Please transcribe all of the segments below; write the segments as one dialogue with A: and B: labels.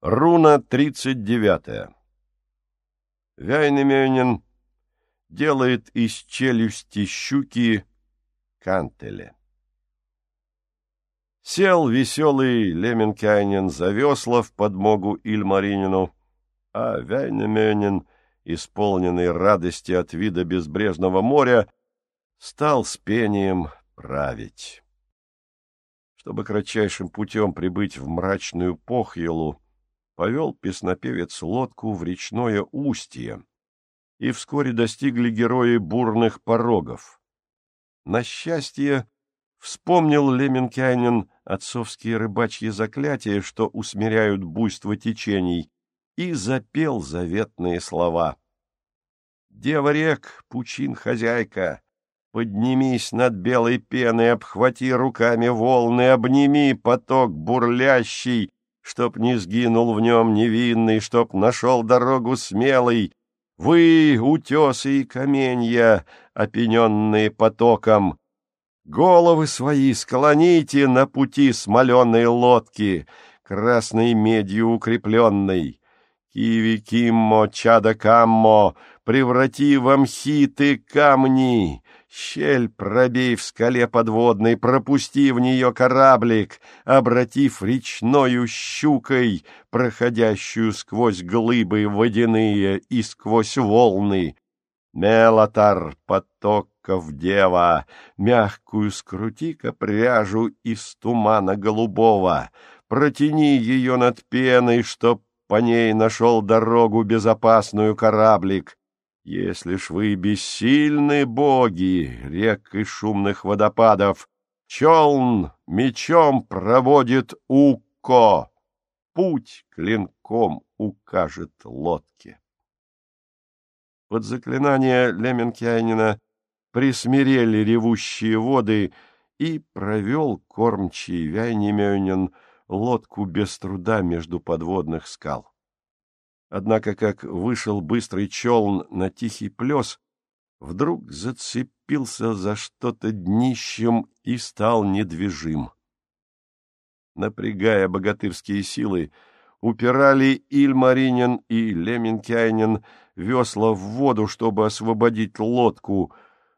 A: Руна 39. Вяйнемёнин делает из челюсти щуки кантеле. Сел веселый Леменкайнин за весла в подмогу Ильмаринину, а Вяйнемёнин, исполненный радости от вида безбрежного моря, стал с пением править. Чтобы кратчайшим путем прибыть в мрачную Похьелу, повел песнопевец лодку в речное устье, и вскоре достигли герои бурных порогов. На счастье, вспомнил Леменкянин отцовские рыбачьи заклятия, что усмиряют буйство течений, и запел заветные слова. «Дева рек, пучин хозяйка, поднимись над белой пеной, обхвати руками волны, обними поток бурлящий, чтоб не сгинул в нем невинный, чтоб нашел дорогу смелый. Вы, утесы и каменья, опененные потоком, головы свои склоните на пути смоленной лодки, красной медью укрепленной. Киви Киммо, Чада Каммо, преврати в амхиты камни, Щель пробей в скале подводной, пропусти в нее кораблик, обратив речною щукой, проходящую сквозь глыбы водяные и сквозь волны. Мелотар, потоков дева, мягкую скрути-ка пряжу из тумана голубого, протяни ее над пеной, чтоб по ней нашел дорогу безопасную кораблик, если ж вы бессильны, боги, рек и шумных водопадов, челн мечом проводит Уко, путь клинком укажет лодке. Под заклинание Леменкянина присмирели ревущие воды, и провел кормчий Вяйнемёнин лодку без труда между подводных скал. Однако, как вышел быстрый челн на тихий плес, вдруг зацепился за что-то днищем и стал недвижим. Напрягая богатырские силы, упирали Ильмаринин и Леменкайнин весла в воду, чтобы освободить лодку,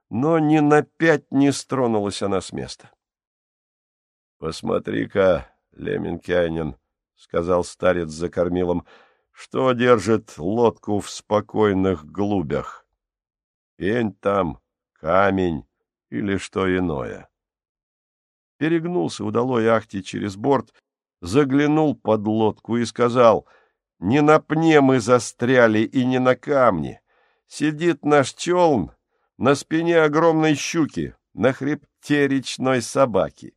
A: но ни на пять не стронулась она с места. — Посмотри-ка, Леменкайнин, — сказал старец за кормилом, — что держит лодку в спокойных глубях. Пень там, камень или что иное. Перегнулся удалой Ахти через борт, заглянул под лодку и сказал, «Не на пне мы застряли и не на камне. Сидит наш челн на спине огромной щуки, на хребте речной собаки».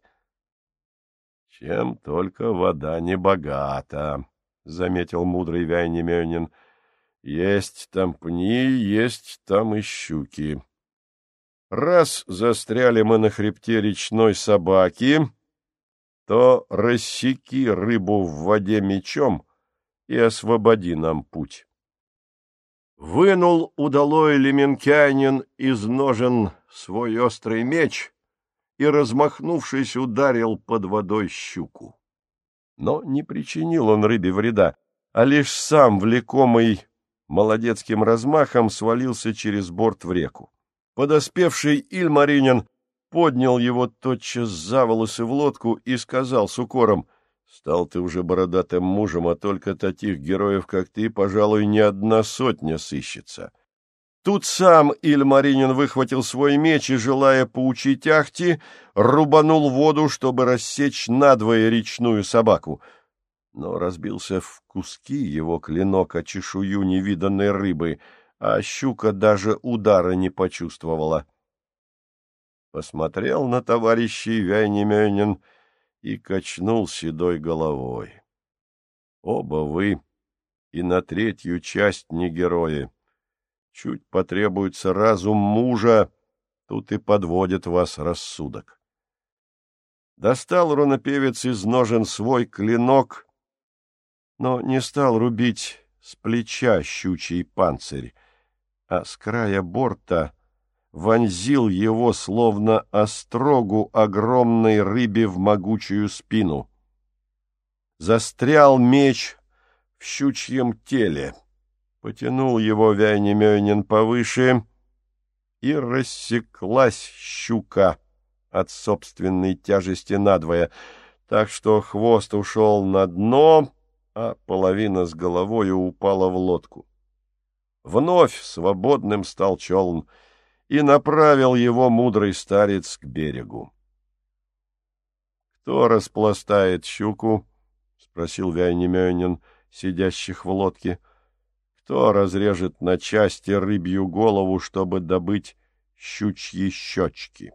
A: Чем только вода не богата, — заметил мудрый Вяйнемёнин. — Есть там пни, есть там и щуки. Раз застряли мы на хребте речной собаки, то рассеки рыбу в воде мечом и освободи нам путь. Вынул удалой леменкянин из ножен свой острый меч и, размахнувшись, ударил под водой щуку. Но не причинил он рыбе вреда, а лишь сам, влекомый молодецким размахом, свалился через борт в реку. Подоспевший Ильмаринин поднял его тотчас за волосы в лодку и сказал с укором, «Стал ты уже бородатым мужем, а только таких героев, как ты, пожалуй, не одна сотня сыщется». Тут сам Ильмаринин выхватил свой меч и, желая поучить Ахти, рубанул воду, чтобы рассечь надвое речную собаку. Но разбился в куски его клинок о чешую невиданной рыбы, а щука даже удара не почувствовала. Посмотрел на товарищей Вяйнемёнин и качнул седой головой. Оба вы и на третью часть не герои. Чуть потребуется разум мужа, тут и подводит вас рассудок. Достал рунопевец из ножен свой клинок, но не стал рубить с плеча щучий панцирь, а с края борта вонзил его, словно острогу огромной рыбе в могучую спину. Застрял меч в щучьем теле. Потянул его Вяйнемёнин повыше, и рассеклась щука от собственной тяжести надвое, так что хвост ушел на дно, а половина с головою упала в лодку. Вновь свободным стал челн, и направил его мудрый старец к берегу. — Кто распластает щуку? — спросил Вяйнемёнин, сидящих в лодке. — Кто разрежет на части рыбью голову, чтобы добыть щучьи щечки?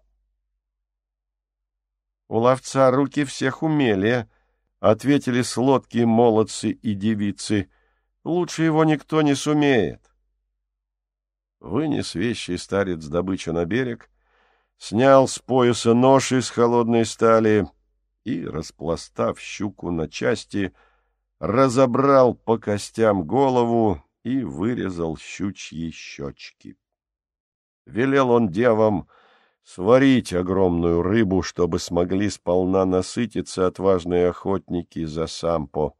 A: — У ловца руки всех умели, — ответили с лодки молодцы и девицы. — Лучше его никто не сумеет. Вынес вещи старец добычу на берег, снял с пояса нож из холодной стали и, распластав щуку на части, разобрал по костям голову и вырезал щучьи щечки. Велел он девам сварить огромную рыбу, чтобы смогли сполна насытиться отважные охотники за сампо.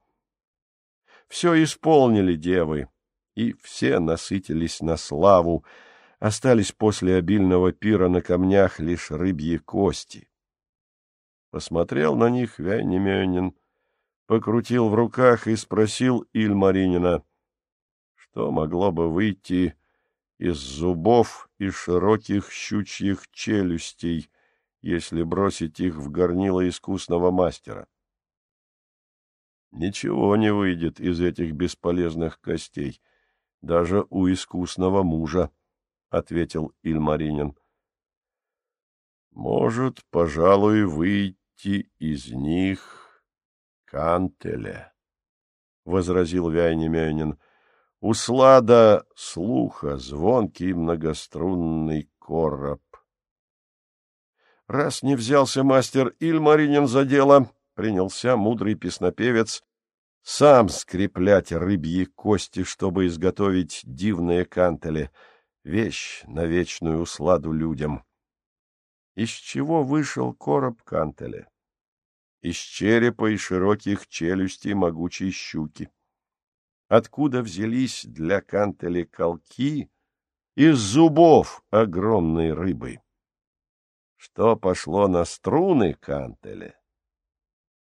A: Все исполнили девы и все насытились на славу, остались после обильного пира на камнях лишь рыбьи кости. Посмотрел на них Вяйнемёнин, покрутил в руках и спросил Ильмаринина, что могло бы выйти из зубов и широких щучьих челюстей, если бросить их в горнило искусного мастера. Ничего не выйдет из этих бесполезных костей, — Даже у искусного мужа, — ответил Ильмаринин. — Может, пожалуй, выйти из них кантеля, — возразил Вяйнемянин. — У слада слуха звонкий многострунный короб. Раз не взялся мастер Ильмаринин за дело, принялся мудрый песнопевец сам скреплять рыбьи кости, чтобы изготовить дивные кантели, вещь на вечную усладу людям. Из чего вышел короб кантеля? Из черепа и широких челюстей могучей щуки. Откуда взялись для кантели колки? Из зубов огромной рыбы. Что пошло на струны кантеля?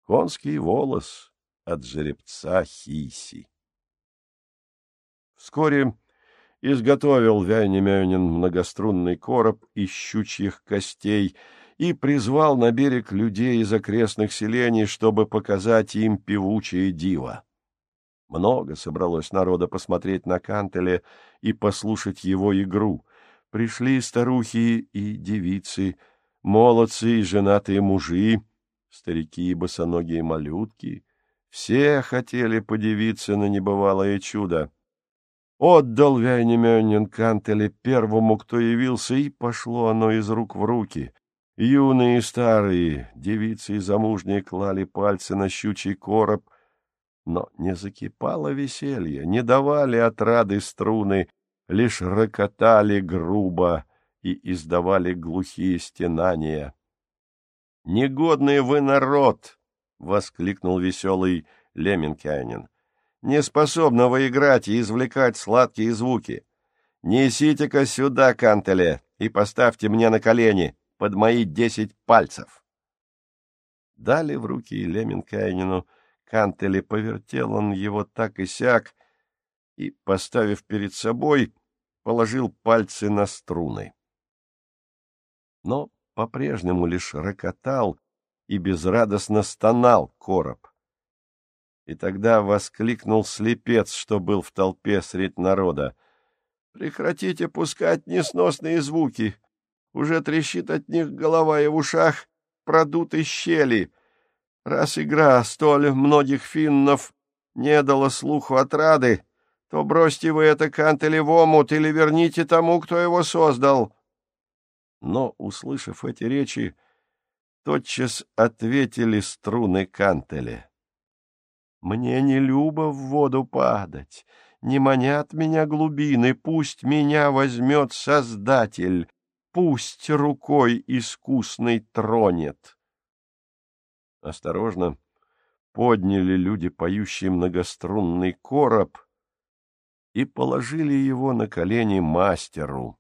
A: Конский волос — от жеребца Хиси. Вскоре изготовил Вяйнемёнин многострунный короб из щучьих костей и призвал на берег людей из окрестных селений, чтобы показать им певучее диво. Много собралось народа посмотреть на Кантеле и послушать его игру. Пришли старухи и девицы, молодцы и женатые мужи, старики и босоногие малютки, все хотели подивиться на небывалое чудо. Отдал Вяйнемёнин Кантеле первому, кто явился, и пошло оно из рук в руки. Юные и старые, девицы и замужние клали пальцы на щучий короб, но не закипало веселье, не давали отрады струны, лишь рокотали грубо и издавали глухие стенания. «Негодный вы народ!» — воскликнул веселый Леменкянин. «Не способного играть и извлекать сладкие звуки. Несите-ка сюда, Кантеле, и поставьте мне на колени под мои десять пальцев». Дали в руки Леменкянину Кантеле, повертел он его так и сяк, и, поставив перед собой, положил пальцы на струны. Но по-прежнему лишь рокотал и безрадостно стонал короб. И тогда воскликнул слепец, что был в толпе средь народа. «Прекратите пускать несносные звуки! Уже трещит от них голова и в ушах продуты щели. Раз игра столь многих финнов не дала слуху отрады, то бросьте вы это кантели в омут или верните тому, кто его создал». Но, услышав эти речи, тотчас ответили струны кантеля. «Мне не любо в воду падать, не манят меня глубины, пусть меня возьмет Создатель, пусть рукой искусной тронет». Осторожно, подняли люди, поющий многострунный короб, и положили его на колени мастеру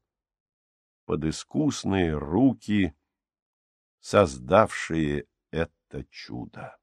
A: под искусные руки, создавшие это чудо.